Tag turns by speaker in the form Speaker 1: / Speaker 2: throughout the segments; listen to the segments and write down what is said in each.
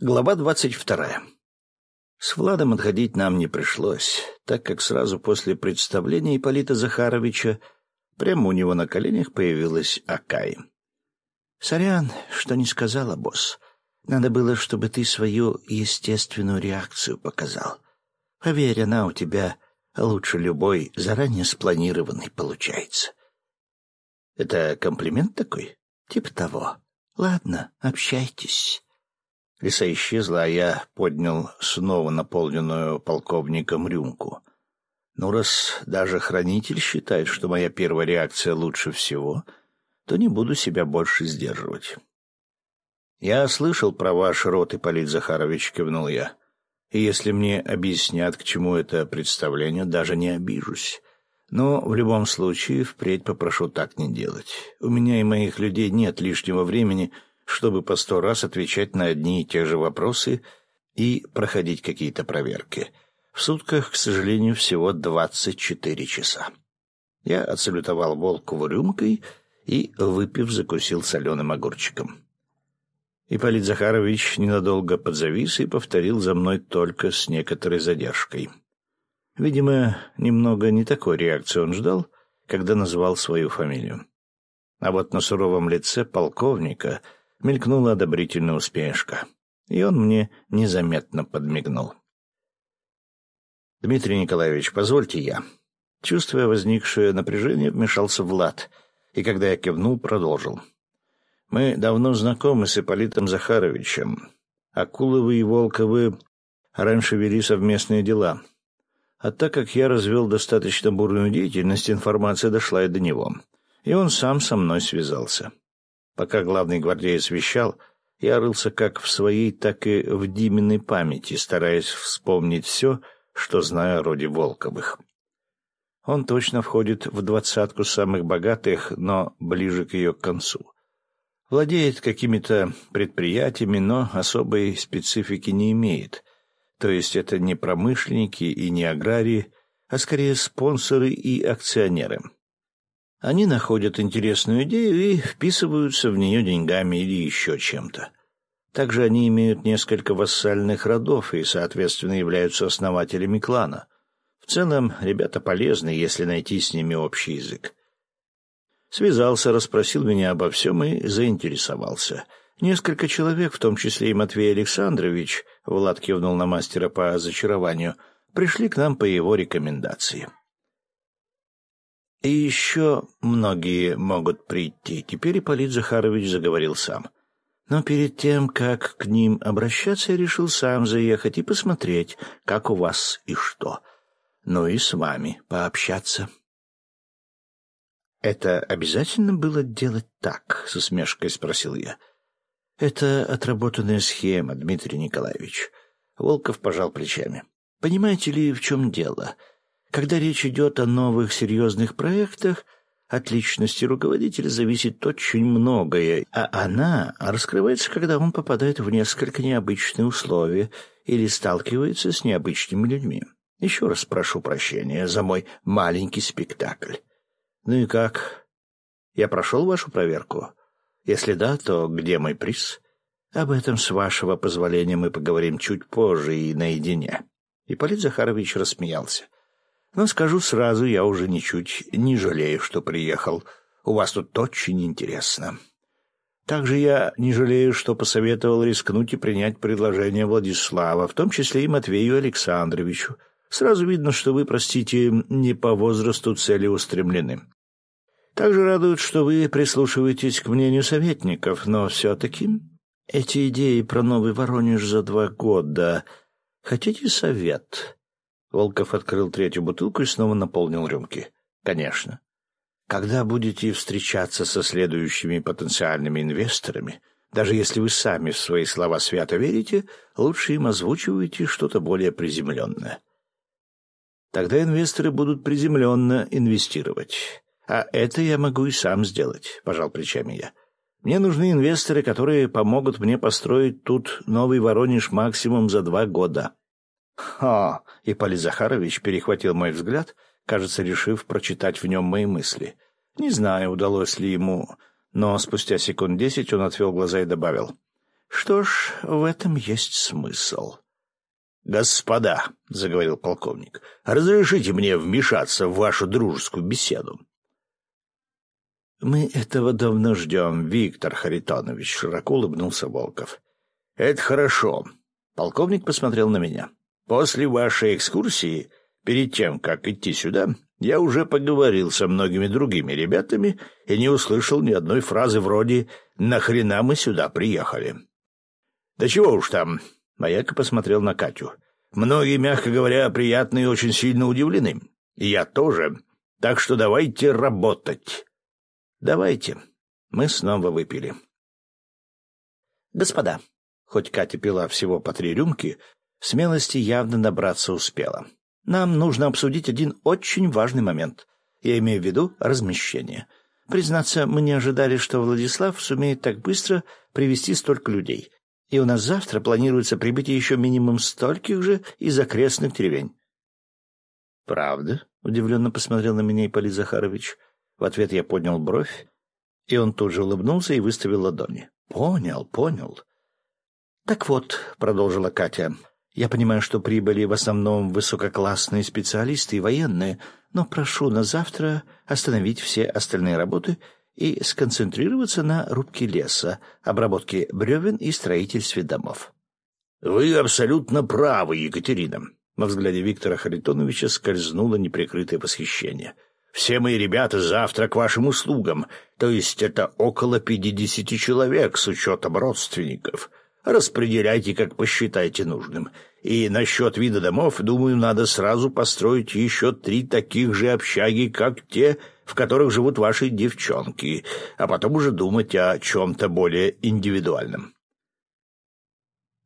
Speaker 1: Глава двадцать вторая. С Владом отходить нам не пришлось, так как сразу после представления Ипполита Захаровича прямо у него на коленях появилась Акай. «Сорян, что не сказала, босс. Надо было, чтобы ты свою естественную реакцию показал. Поверь, она у тебя лучше любой заранее спланированной получается». «Это комплимент такой?» «Типа того. Ладно, общайтесь». Лиса исчезла, а я поднял снова наполненную полковником рюмку. Ну, раз даже хранитель считает, что моя первая реакция лучше всего, то не буду себя больше сдерживать. «Я слышал про ваш рот, Ипполит Захарович», — кивнул я. «И если мне объяснят, к чему это представление, даже не обижусь. Но в любом случае впредь попрошу так не делать. У меня и моих людей нет лишнего времени — чтобы по сто раз отвечать на одни и те же вопросы и проходить какие-то проверки. В сутках, к сожалению, всего двадцать четыре часа. Я отсалютовал Волкову рюмкой и, выпив, закусил соленым огурчиком. Ипполит Захарович ненадолго подзавис и повторил за мной только с некоторой задержкой. Видимо, немного не такой реакции он ждал, когда назвал свою фамилию. А вот на суровом лице полковника — мелькнула одобрительная успешка, и он мне незаметно подмигнул. «Дмитрий Николаевич, позвольте я». Чувствуя возникшее напряжение, вмешался Влад, и когда я кивнул, продолжил. «Мы давно знакомы с Ипполитом Захаровичем. Акуловы и Волковы раньше вели совместные дела. А так как я развел достаточно бурную деятельность, информация дошла и до него, и он сам со мной связался. Пока главный гвардеец вещал, я рылся как в своей, так и в Диминой памяти, стараясь вспомнить все, что знаю о роде Волковых. Он точно входит в двадцатку самых богатых, но ближе к ее концу. Владеет какими-то предприятиями, но особой специфики не имеет. То есть это не промышленники и не аграрии, а скорее спонсоры и акционеры. Они находят интересную идею и вписываются в нее деньгами или еще чем-то. Также они имеют несколько вассальных родов и, соответственно, являются основателями клана. В целом, ребята полезны, если найти с ними общий язык. Связался, расспросил меня обо всем и заинтересовался. Несколько человек, в том числе и Матвей Александрович, Влад кивнул на мастера по зачарованию, пришли к нам по его рекомендации. И еще многие могут прийти. Теперь Ипполит Захарович заговорил сам. Но перед тем, как к ним обращаться, я решил сам заехать и посмотреть, как у вас и что. Ну и с вами пообщаться. «Это обязательно было делать так?» — с усмешкой спросил я. «Это отработанная схема, Дмитрий Николаевич». Волков пожал плечами. «Понимаете ли, в чем дело?» Когда речь идет о новых серьезных проектах, от личности руководителя зависит очень многое, а она раскрывается, когда он попадает в несколько необычные условия или сталкивается с необычными людьми. Еще раз прошу прощения за мой маленький спектакль. Ну и как? Я прошел вашу проверку? Если да, то где мой приз? Об этом, с вашего позволения, мы поговорим чуть позже и наедине. Ипполит Захарович рассмеялся. — но скажу сразу, я уже ничуть не жалею, что приехал. У вас тут очень интересно. Также я не жалею, что посоветовал рискнуть и принять предложение Владислава, в том числе и Матвею Александровичу. Сразу видно, что вы, простите, не по возрасту цели устремлены. Также радует, что вы прислушиваетесь к мнению советников, но все-таки эти идеи про Новый Воронеж за два года... Хотите совет? Волков открыл третью бутылку и снова наполнил рюмки. «Конечно. Когда будете встречаться со следующими потенциальными инвесторами, даже если вы сами в свои слова свято верите, лучше им озвучивайте что-то более приземленное. Тогда инвесторы будут приземленно инвестировать. А это я могу и сам сделать», — пожал плечами я. «Мне нужны инвесторы, которые помогут мне построить тут новый Воронеж максимум за два года». «Ха!» — Ипполит Захарович перехватил мой взгляд, кажется, решив прочитать в нем мои мысли. Не знаю, удалось ли ему, но спустя секунд десять он отвел глаза и добавил. Что ж, в этом есть смысл. «Господа», — заговорил полковник, — «разрешите мне вмешаться в вашу дружескую беседу». «Мы этого давно ждем, Виктор Харитонович», — широко улыбнулся Волков. «Это хорошо». Полковник посмотрел на меня. «После вашей экскурсии, перед тем, как идти сюда, я уже поговорил со многими другими ребятами и не услышал ни одной фразы вроде «Нахрена мы сюда приехали?». «Да чего уж там?» — Маяка посмотрел на Катю. «Многие, мягко говоря, приятно и очень сильно удивлены. И я тоже. Так что давайте работать». «Давайте». Мы снова выпили. «Господа», хоть Катя пила всего по три рюмки, смелости явно набраться успела. Нам нужно обсудить один очень важный момент. Я имею в виду размещение. Признаться, мы не ожидали, что Владислав сумеет так быстро привести столько людей. И у нас завтра планируется прибытие еще минимум стольких же из окрестных деревень. «Правда?» — удивленно посмотрел на меня Ипполит Захарович. В ответ я поднял бровь, и он тут же улыбнулся и выставил ладони. «Понял, понял». «Так вот», — продолжила Катя, я понимаю, что прибыли в основном высококлассные специалисты и военные, но прошу на завтра остановить все остальные работы и сконцентрироваться на рубке леса, обработке бревен и строительстве домов. — Вы абсолютно правы, Екатерина. Во взгляде Виктора Харитоновича скользнуло неприкрытое восхищение. «Все мои ребята завтра к вашим услугам, то есть это около пятидесяти человек с учетом родственников. Распределяйте, как посчитаете нужным. И насчет вида домов, думаю, надо сразу построить еще три таких же общаги, как те, в которых живут ваши девчонки, а потом уже думать о чем-то более индивидуальном.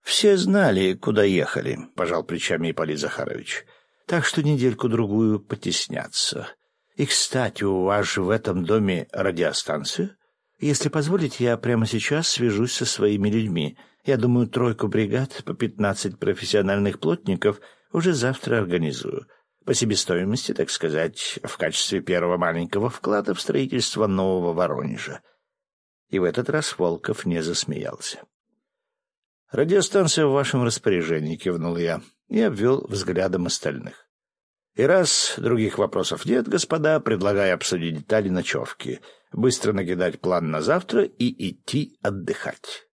Speaker 1: «Все знали, куда ехали», — пожал плечами Ипполит Захарович. «Так что недельку-другую потесняться. И, кстати, у вас же в этом доме радиостанция? Если позволите, я прямо сейчас свяжусь со своими людьми» Я думаю, тройку бригад по пятнадцать профессиональных плотников уже завтра организую. По себестоимости, так сказать, в качестве первого маленького вклада в строительство нового Воронежа. И в этот раз Волков не засмеялся. «Радиостанция в вашем распоряжении», — кивнул я и обвел взглядом остальных. «И раз других вопросов нет, господа, предлагаю обсудить детали ночевки, быстро накидать план на завтра и идти отдыхать».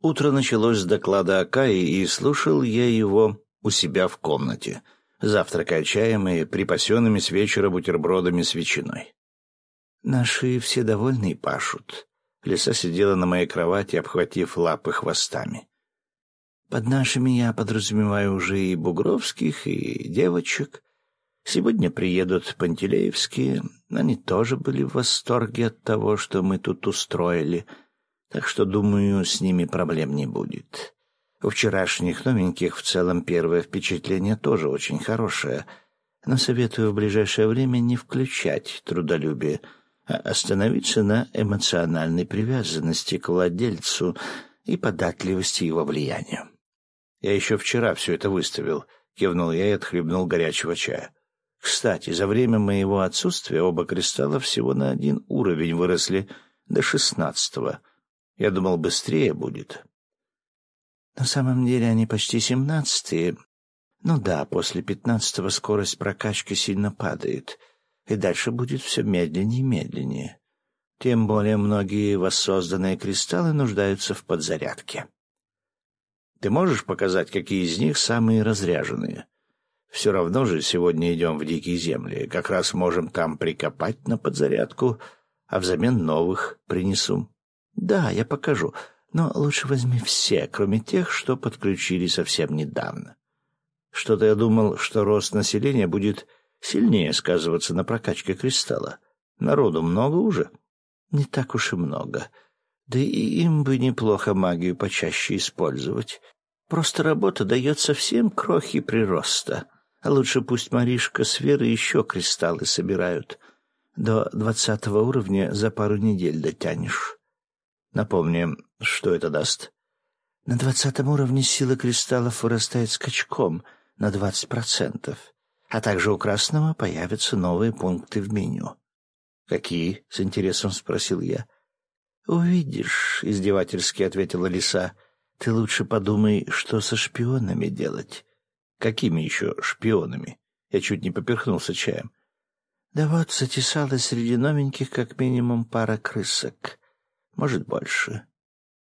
Speaker 1: Утро началось с доклада Акаи, и слушал я его у себя в комнате, завтракая чаем и припасенными с вечера бутербродами с ветчиной. Наши все довольны и пашут. Лиса сидела на моей кровати, обхватив лапы хвостами. Под нашими я подразумеваю уже и бугровских, и девочек. Сегодня приедут пантелеевские. Они тоже были в восторге от того, что мы тут устроили — так что, думаю, с ними проблем не будет. У вчерашних новеньких в целом первое впечатление тоже очень хорошее, но советую в ближайшее время не включать трудолюбие, а остановиться на эмоциональной привязанности к владельцу и податливости его влиянию. Я еще вчера все это выставил, кивнул я и отхлебнул горячего чая. Кстати, за время моего отсутствия оба кристалла всего на один уровень выросли до шестнадцатого — я думал, быстрее будет. На самом деле они почти семнадцатые. Ну да, после пятнадцатого скорость прокачки сильно падает, и дальше будет все медленнее и медленнее. Тем более многие воссозданные кристаллы нуждаются в подзарядке. Ты можешь показать, какие из них самые разряженные? Все равно же сегодня идем в дикие земли. Как раз можем там прикопать на подзарядку, а взамен новых принесу. Да, я покажу, но лучше возьми все, кроме тех, что подключили совсем недавно. Что-то я думал, что рост населения будет сильнее сказываться на прокачке кристалла. Народу много уже? Не так уж и много. Да и им бы неплохо магию почаще использовать. Просто работа дает совсем крохи прироста. А лучше пусть Маришка с Верой еще кристаллы собирают. До двадцатого уровня за пару недель дотянешь. Напомни, что это даст? На двадцатом уровне сила кристаллов вырастает скачком на двадцать процентов, а также у красного появятся новые пункты в меню. «Какие?» — с интересом спросил я. «Увидишь», — издевательски ответила лиса. «Ты лучше подумай, что со шпионами делать». «Какими еще шпионами?» Я чуть не поперхнулся чаем. «Да вот, затесалась среди новеньких как минимум пара крысок. Может, больше».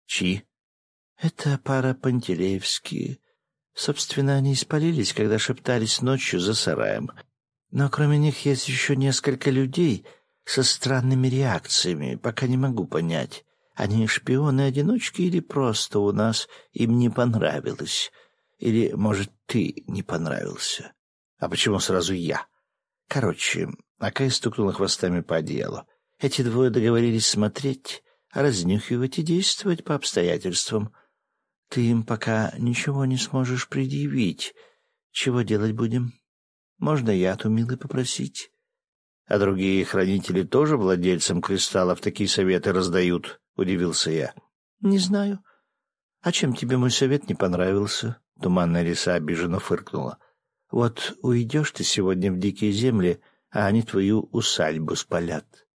Speaker 1: «Чьи?» «Это пара Пантелеевские. Собственно, они испалились, когда шептались ночью за сараем. Но кроме них есть еще несколько людей со странными реакциями, пока не могу понять, они шпионы-одиночки или просто у нас им не понравилось. Или, может, ты не понравился? А почему сразу я? Короче, Акай стукнула хвостами по одеялу. Эти двое договорились смотреть, разнюхивать и действовать по обстоятельствам. Ты им пока ничего не сможешь предъявить. Чего делать будем? Можно яд у Милы попросить. А другие хранители тоже владельцам кристаллов такие советы раздают, — удивился я. — Не знаю. А чем тебе мой совет не понравился? Туманная лиса обиженно фыркнула. — Вот уйдешь ты сегодня в дикие земли, а они твою усадьбу спалят.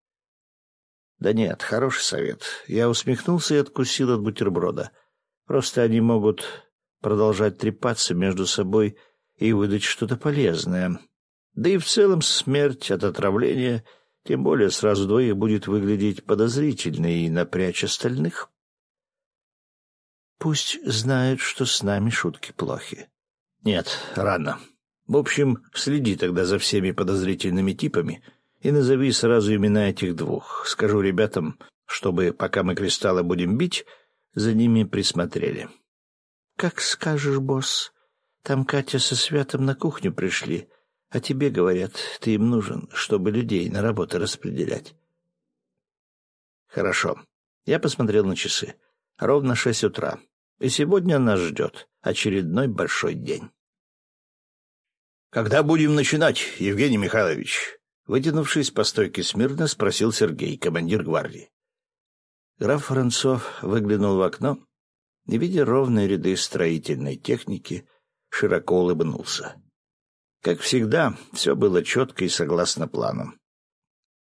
Speaker 1: — Да нет, хороший совет. Я усмехнулся и откусил от бутерброда. Просто они могут продолжать трепаться между собой и выдать что-то полезное. Да и в целом смерть от отравления, тем более сразу двоих будет выглядеть подозрительно и напрячь остальных. Пусть знают, что с нами шутки плохи. Нет, рано. В общем, следи тогда за всеми подозрительными типами и назови сразу имена этих двух. Скажу ребятам, чтобы, пока мы кристаллы будем бить, за ними присмотрели. — Как скажешь, босс. Там Катя со Святом на кухню пришли, а тебе говорят, ты им нужен, чтобы людей на работу распределять. Хорошо. Я посмотрел на часы. Ровно шесть утра. И сегодня нас ждет очередной большой день. «Когда будем начинать, Евгений Михайлович?» Вытянувшись по стойке смирно, спросил Сергей, командир гвардии. Граф Францов выглянул в окно и, видя ровные ряды строительной техники, широко улыбнулся. Как всегда, все было четко и согласно планам.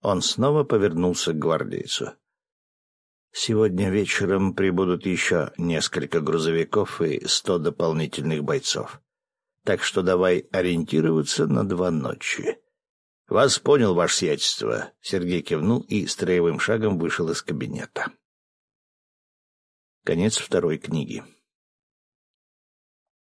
Speaker 1: Он снова повернулся к гвардейцу. «Сегодня вечером прибудут еще несколько грузовиков и сто дополнительных бойцов. Так что давай ориентироваться на два ночи». «Вас понял, ваше сиятельство», — Сергей кивнул и строевым шагом вышел из кабинета. Конец второй книги.